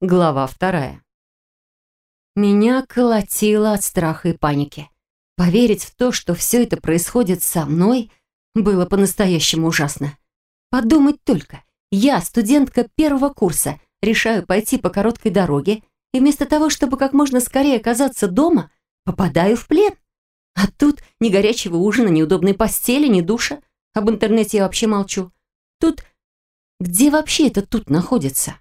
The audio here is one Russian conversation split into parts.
Глава вторая. Меня колотило от страха и паники. Поверить в то, что все это происходит со мной, было по-настоящему ужасно. Подумать только, я, студентка первого курса, решаю пойти по короткой дороге, и вместо того, чтобы как можно скорее оказаться дома, попадаю в плен. А тут ни горячего ужина, ни удобной постели, ни душа. Об интернете я вообще молчу. Тут... Где вообще это тут находится?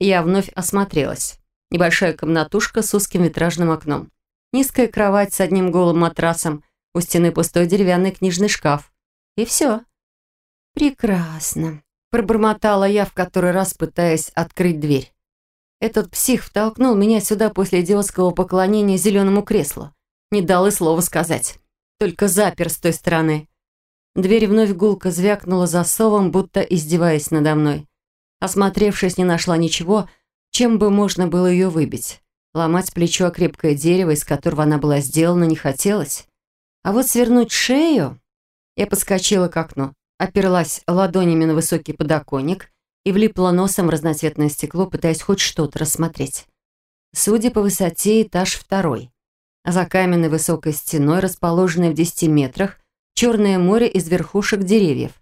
Я вновь осмотрелась. Небольшая комнатушка с узким витражным окном. Низкая кровать с одним голым матрасом, у стены пустой деревянный книжный шкаф. И все. «Прекрасно», – пробормотала я в который раз, пытаясь открыть дверь. Этот псих втолкнул меня сюда после идиотского поклонения зеленому креслу. Не дал и слова сказать. Только запер с той стороны. Дверь вновь гулко звякнула засовом, будто издеваясь надо мной. Осмотревшись, не нашла ничего, чем бы можно было ее выбить. Ломать плечо о крепкое дерево, из которого она была сделана, не хотелось. А вот свернуть шею... Я подскочила к окну, оперлась ладонями на высокий подоконник и влипла носом в разноцветное стекло, пытаясь хоть что-то рассмотреть. Судя по высоте, этаж второй. За каменной высокой стеной, расположенной в десяти метрах, черное море из верхушек деревьев.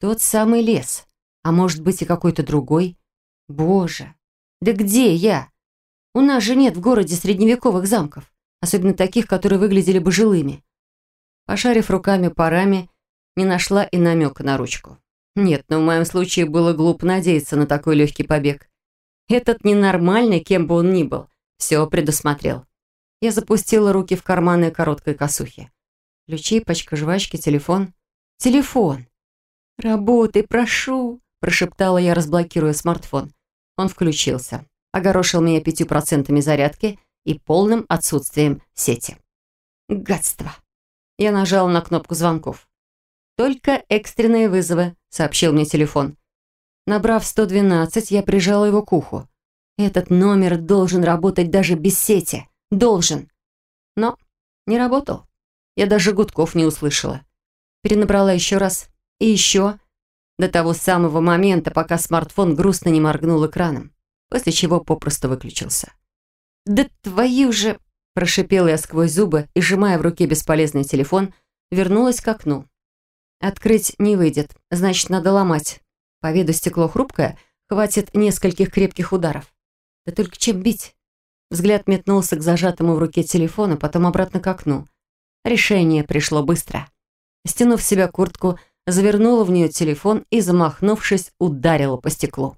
Тот самый лес. А может быть и какой-то другой? Боже, да где я? У нас же нет в городе средневековых замков, особенно таких, которые выглядели бы жилыми. Пошарив руками по раме, не нашла и намека на ручку. Нет, но в моем случае было глупо надеяться на такой легкий побег. Этот ненормальный, кем бы он ни был, все предусмотрел. Я запустила руки в карманы короткой косухи. Ключи, пачка жвачки, телефон. Телефон! «Работай, прошу!» Прошептала я, разблокируя смартфон. Он включился, огорошил меня пятью процентами зарядки и полным отсутствием сети. Гадство. Я нажала на кнопку звонков. «Только экстренные вызовы», — сообщил мне телефон. Набрав 112, я прижала его к уху. Этот номер должен работать даже без сети. Должен. Но не работал. Я даже гудков не услышала. Перенабрала еще раз и еще, до того самого момента, пока смартфон грустно не моргнул экраном, после чего попросту выключился. «Да твою же...» – прошипела я сквозь зубы и, сжимая в руке бесполезный телефон, вернулась к окну. Открыть не выйдет, значит, надо ломать. По виду стекло хрупкое, хватит нескольких крепких ударов. Да только чем бить? Взгляд метнулся к зажатому в руке телефону, потом обратно к окну. Решение пришло быстро. Стянув в себя куртку, завернула в нее телефон и, замахнувшись, ударила по стеклу.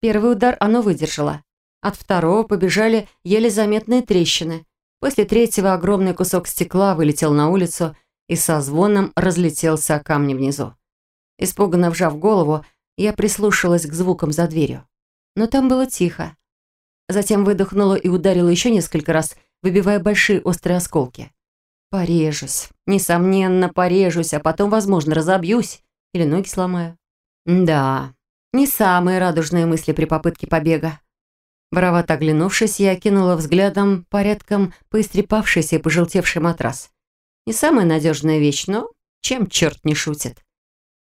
Первый удар оно выдержало. От второго побежали еле заметные трещины. После третьего огромный кусок стекла вылетел на улицу и со звоном разлетелся о камни внизу. Испуганно вжав голову, я прислушалась к звукам за дверью. Но там было тихо. Затем выдохнула и ударила еще несколько раз, выбивая большие острые осколки. Порежусь. Несомненно, порежусь, а потом, возможно, разобьюсь или ноги сломаю. Да, не самые радужные мысли при попытке побега. Воровато оглянувшись, я кинула взглядом порядком поистрепавшийся и пожелтевший матрас. Не самая надежная вещь, но чем черт не шутит.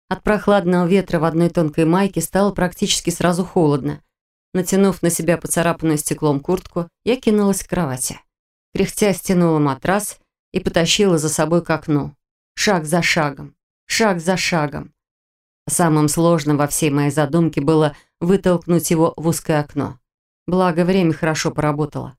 От прохладного ветра в одной тонкой майке стало практически сразу холодно. Натянув на себя поцарапанную стеклом куртку, я кинулась к кровати. Кряхтя стянула матрас и потащила за собой к окну. Шаг за шагом, шаг за шагом. Самым сложным во всей моей задумке было вытолкнуть его в узкое окно. Благо, время хорошо поработало.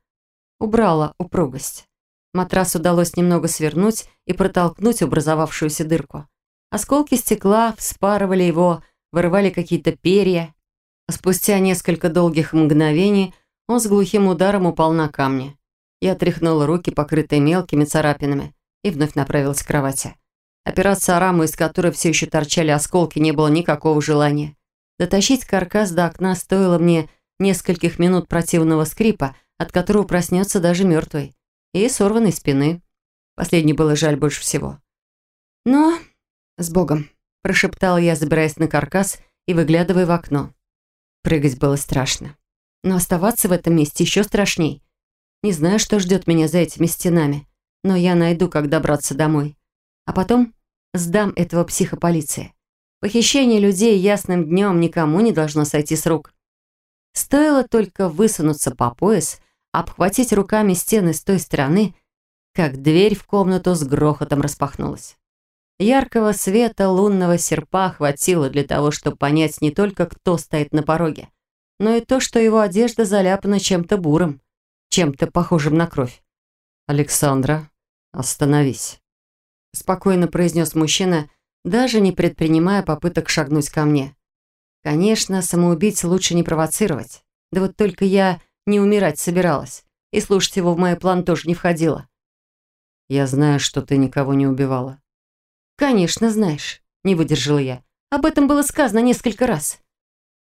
Убрала упругость. Матрас удалось немного свернуть и протолкнуть образовавшуюся дырку. Осколки стекла вспарывали его, вырывали какие-то перья. Спустя несколько долгих мгновений он с глухим ударом упал на камни. Я тряхнула руки, покрытые мелкими царапинами, и вновь направилась к кровати. Опираться о раму, из которой все еще торчали осколки, не было никакого желания. Дотащить каркас до окна стоило мне нескольких минут противного скрипа, от которого проснется даже мертвый, и сорванной спины. Последней было жаль больше всего. «Но с Богом», – прошептала я, забираясь на каркас и выглядывая в окно. Прыгать было страшно. Но оставаться в этом месте еще страшней. Не знаю, что ждет меня за этими стенами, но я найду, как добраться домой. А потом сдам этого психа полиции. Похищение людей ясным днем никому не должно сойти с рук. Стоило только высунуться по пояс, обхватить руками стены с той стороны, как дверь в комнату с грохотом распахнулась. Яркого света лунного серпа хватило для того, чтобы понять не только, кто стоит на пороге, но и то, что его одежда заляпана чем-то бурым, чем-то похожим на кровь. «Александра, остановись», — спокойно произнес мужчина, даже не предпринимая попыток шагнуть ко мне. Конечно, самоубийц лучше не провоцировать. Да вот только я не умирать собиралась, и слушать его в мой план тоже не входило. «Я знаю, что ты никого не убивала». «Конечно, знаешь», — не выдержала я. «Об этом было сказано несколько раз».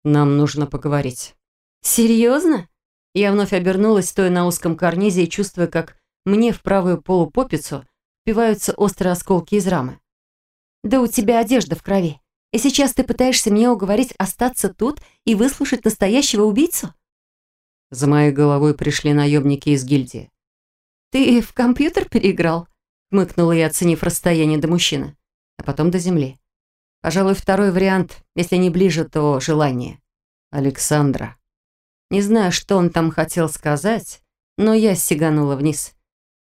«Нам нужно поговорить». «Серьезно?» Я вновь обернулась, стоя на узком карнизе и чувствуя, как мне в правую полупопицу впиваются острые осколки из рамы. «Да у тебя одежда в крови. И сейчас ты пытаешься меня уговорить остаться тут и выслушать настоящего убийцу?» За моей головой пришли наемники из гильдии. «Ты в компьютер переиграл?» Мыкнула я, оценив расстояние до мужчины, а потом до земли. Пожалуй, второй вариант, если не ближе, то желание. Александра. Не знаю, что он там хотел сказать, но я сиганула вниз.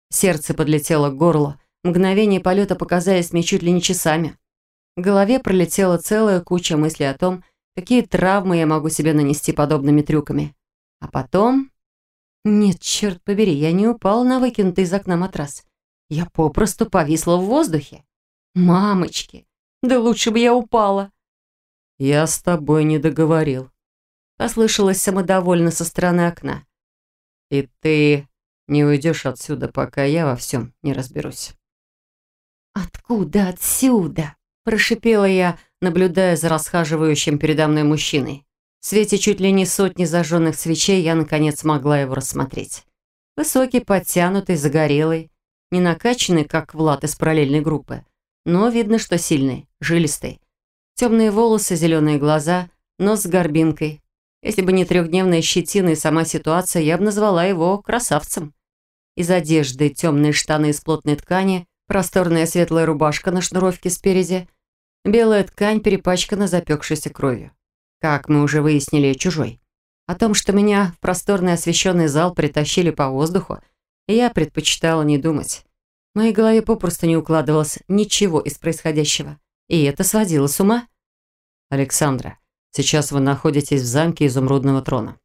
Сердце подлетело к горлу. Мгновение полета показались мне чуть ли не часами. В голове пролетела целая куча мыслей о том, какие травмы я могу себе нанести подобными трюками. А потом... Нет, черт побери, я не упала на выкинутый из окна матрас. Я попросту повисла в воздухе. Мамочки, да лучше бы я упала. Я с тобой не договорил. Послышалось самодовольно со стороны окна. И ты не уйдешь отсюда, пока я во всем не разберусь. Откуда отсюда? Прошипела я, наблюдая за расхаживающим передо мной мужчиной. В свете чуть ли не сотни зажженных свечей я, наконец, смогла его рассмотреть. Высокий, подтянутый, загорелый, не накачанный, как Влад из параллельной группы, но видно, что сильный, жилистый. Темные волосы, зеленые глаза, нос с горбинкой. Если бы не трехдневная щетина и сама ситуация, я бы назвала его красавцем. Из одежды темные штаны из плотной ткани, просторная светлая рубашка на шнуровке спереди – Белая ткань перепачкана запекшейся кровью. Как мы уже выяснили, чужой. О том, что меня в просторный освещенный зал притащили по воздуху, я предпочитала не думать. В моей голове попросту не укладывалось ничего из происходящего. И это сводило с ума. Александра, сейчас вы находитесь в замке Изумрудного трона.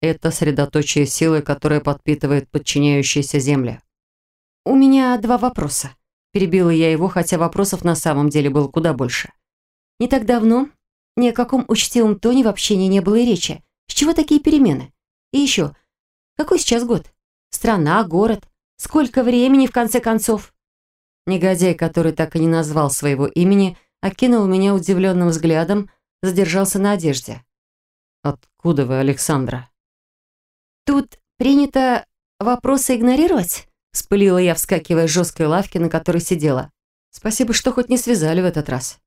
Это средоточие силы, которое подпитывает подчиняющиеся земли. У меня два вопроса. Перебила я его, хотя вопросов на самом деле было куда больше. Не так давно ни о каком учтивом тоне в общении не было и речи. С чего такие перемены? И еще, какой сейчас год? Страна, город? Сколько времени, в конце концов? Негодяй, который так и не назвал своего имени, окинул меня удивленным взглядом, задержался на одежде. «Откуда вы, Александра?» «Тут принято вопросы игнорировать?» Вспылила я, вскакивая с жесткой лавки, на которой сидела. Спасибо, что хоть не связали в этот раз.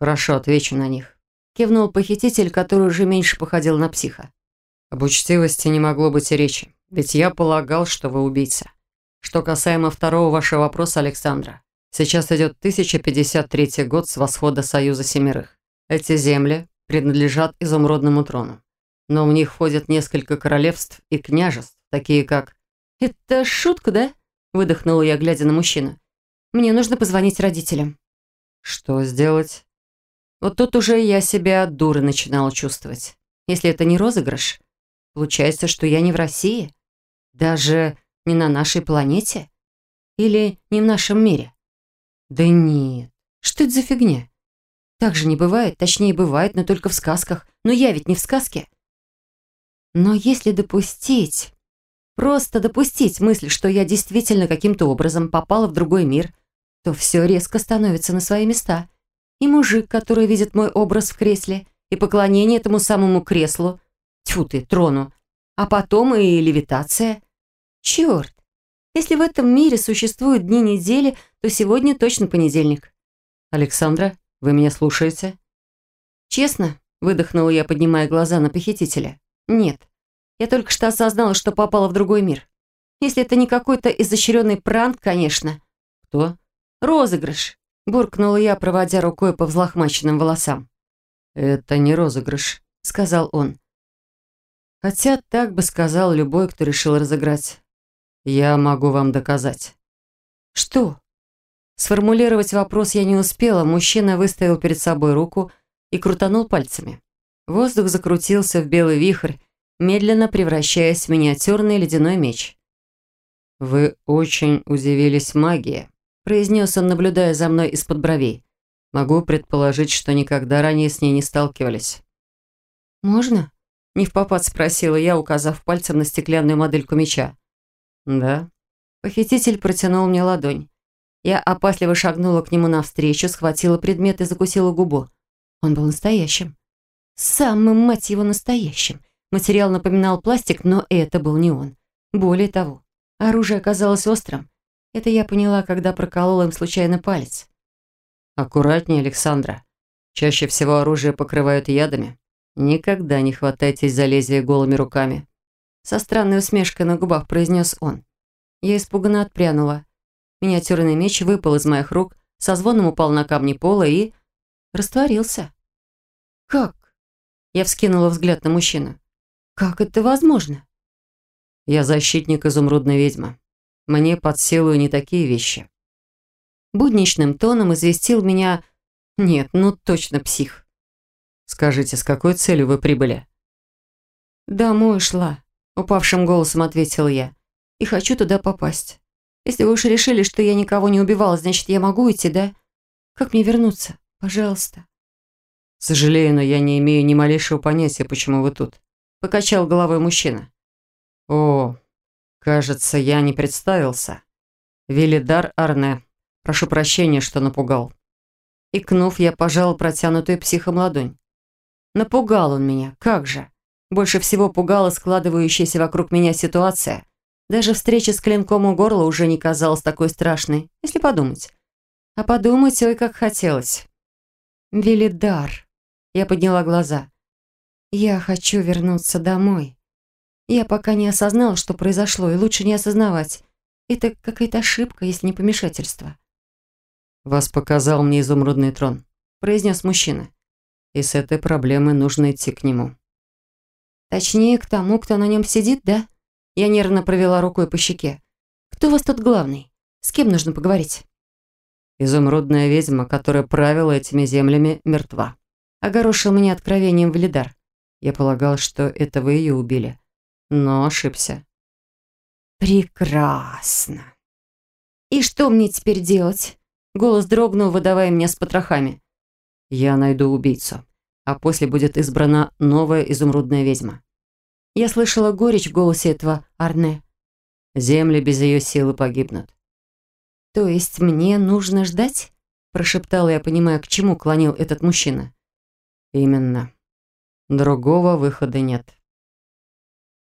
Хорошо, отвечу на них. Кивнул похититель, который уже меньше походил на психа. Об учтивости не могло быть и речи, ведь я полагал, что вы убийца. Что касаемо второго вашего вопроса, Александра, сейчас идет 1053 год с восхода Союза Семерых. Эти земли принадлежат изумрудному трону, но в них входят несколько королевств и княжеств, такие как «Это шутка, да?» – выдохнула я, глядя на мужчину. «Мне нужно позвонить родителям». «Что сделать?» Вот тут уже я себя от дуры начинала чувствовать. Если это не розыгрыш, получается, что я не в России, даже не на нашей планете или не в нашем мире. Да нет, что это за фигня? Так же не бывает, точнее бывает, но только в сказках. Но я ведь не в сказке. Но если допустить, Просто допустить мысль, что я действительно каким-то образом попала в другой мир, то все резко становится на свои места. И мужик, который видит мой образ в кресле, и поклонение этому самому креслу, тьфу ты, трону, а потом и левитация. Черт! Если в этом мире существуют дни недели, то сегодня точно понедельник. Александра, вы меня слушаете? Честно, выдохнула я, поднимая глаза на похитителя. Нет. Я только что осознала, что попала в другой мир. Если это не какой-то изощренный пранк, конечно. Кто? Розыгрыш. Буркнула я, проводя рукой по взлохмаченным волосам. «Это не розыгрыш», — сказал он. Хотя так бы сказал любой, кто решил разыграть. Я могу вам доказать. Что? Сформулировать вопрос я не успела. Мужчина выставил перед собой руку и крутанул пальцами. Воздух закрутился в белый вихрь, медленно превращаясь в миниатюрный ледяной меч. «Вы очень удивились магии», – произнес он, наблюдая за мной из-под бровей. «Могу предположить, что никогда ранее с ней не сталкивались». «Можно?» – не в попад спросила я, указав пальцем на стеклянную модельку меча. «Да». Похититель протянул мне ладонь. Я опасливо шагнула к нему навстречу, схватила предмет и закусила губу. Он был настоящим. Самым, мать его, настоящим. Материал напоминал пластик, но это был не он. Более того, оружие оказалось острым. Это я поняла, когда проколола им случайно палец. «Аккуратнее, Александра. Чаще всего оружие покрывают ядами. Никогда не хватайтесь за лезвие голыми руками». Со странной усмешкой на губах произнес он. Я испуганно отпрянула. Миниатюрный меч выпал из моих рук, со звоном упал на камни пола и... растворился. «Как?» Я вскинула взгляд на мужчину. «Как это возможно?» «Я защитник изумрудной ведьмы. Мне под силу не такие вещи». Будничным тоном известил меня... Нет, ну точно псих. «Скажите, с какой целью вы прибыли?» «Домой шла», — упавшим голосом ответил я. «И хочу туда попасть. Если вы уж решили, что я никого не убивала, значит, я могу идти, да? Как мне вернуться? Пожалуйста». «Сожалею, но я не имею ни малейшего понятия, почему вы тут», — покачал головой мужчина. «О, кажется, я не представился. Велидар Арне. Прошу прощения, что напугал». Икнув, я пожал протянутую психом ладонь. Напугал он меня, как же. Больше всего пугала складывающаяся вокруг меня ситуация. Даже встреча с клинком у горла уже не казалась такой страшной, если подумать. А подумать, ой, как хотелось. Велидар. Я подняла глаза. «Я хочу вернуться домой. Я пока не осознала, что произошло, и лучше не осознавать. Это какая-то ошибка, если не помешательство». «Вас показал мне изумрудный трон», – произнес мужчина. «И с этой проблемой нужно идти к нему». «Точнее, к тому, кто на нем сидит, да?» Я нервно провела рукой по щеке. «Кто у вас тут главный? С кем нужно поговорить?» «Изумрудная ведьма, которая правила этими землями, мертва», огорошил меня откровением Валидар. Я полагал, что это вы ее убили, но ошибся. Прекрасно. И что мне теперь делать? Голос дрогнул, выдавая меня с потрохами. Я найду убийцу, а после будет избрана новая изумрудная ведьма. Я слышала горечь в голосе этого Арне. Земли без ее силы погибнут. То есть мне нужно ждать? Прошептала я, понимая, к чему клонил этот мужчина. Именно. Другого выхода нет.